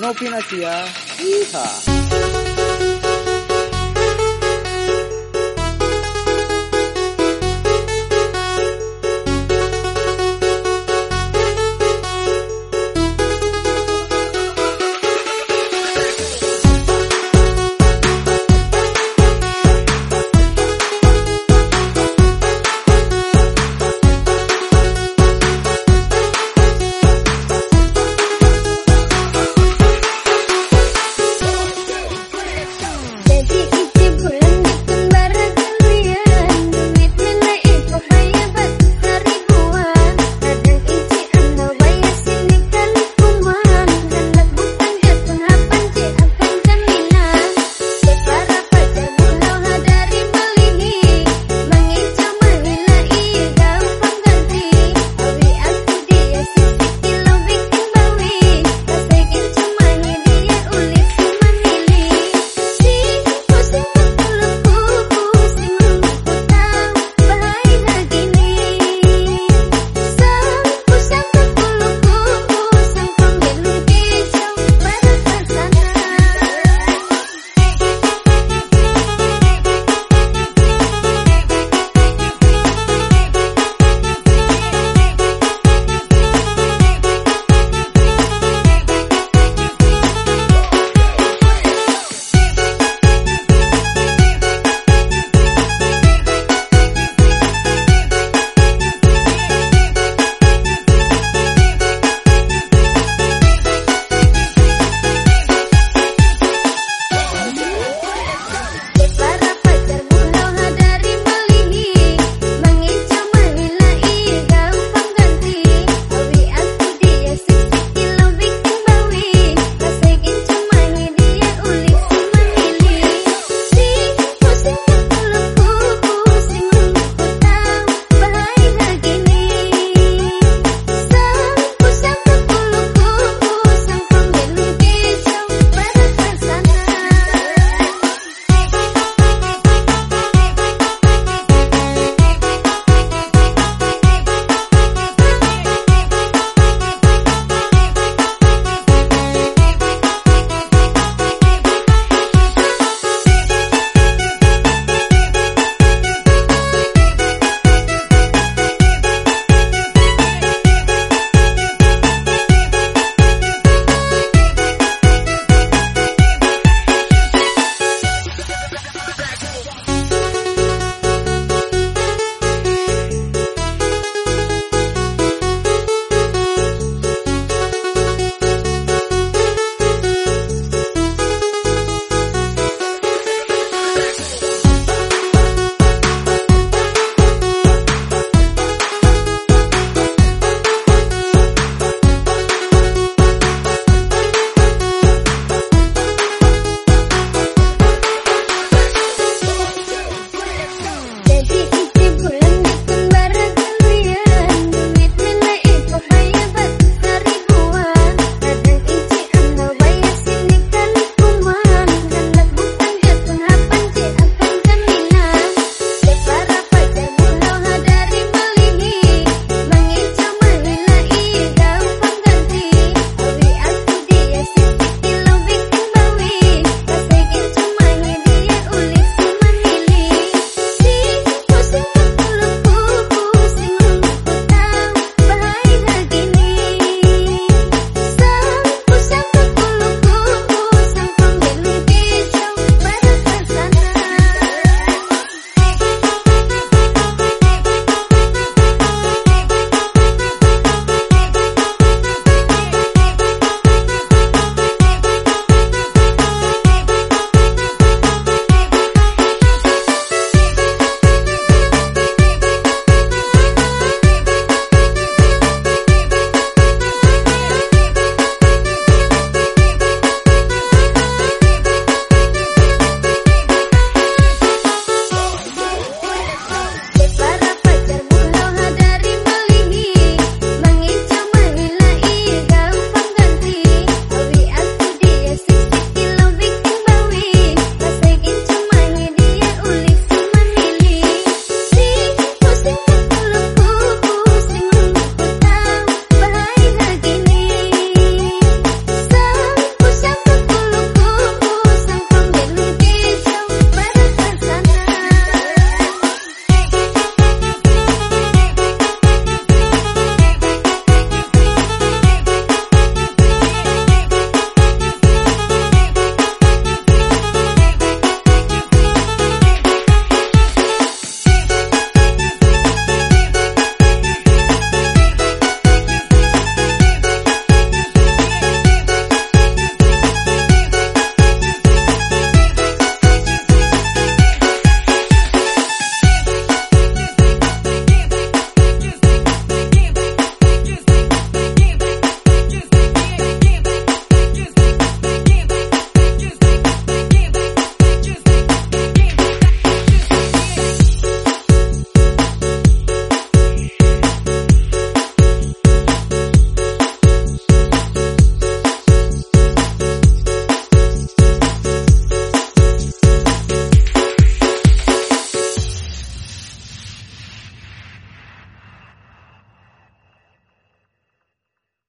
No opina tía. Ah. Hija.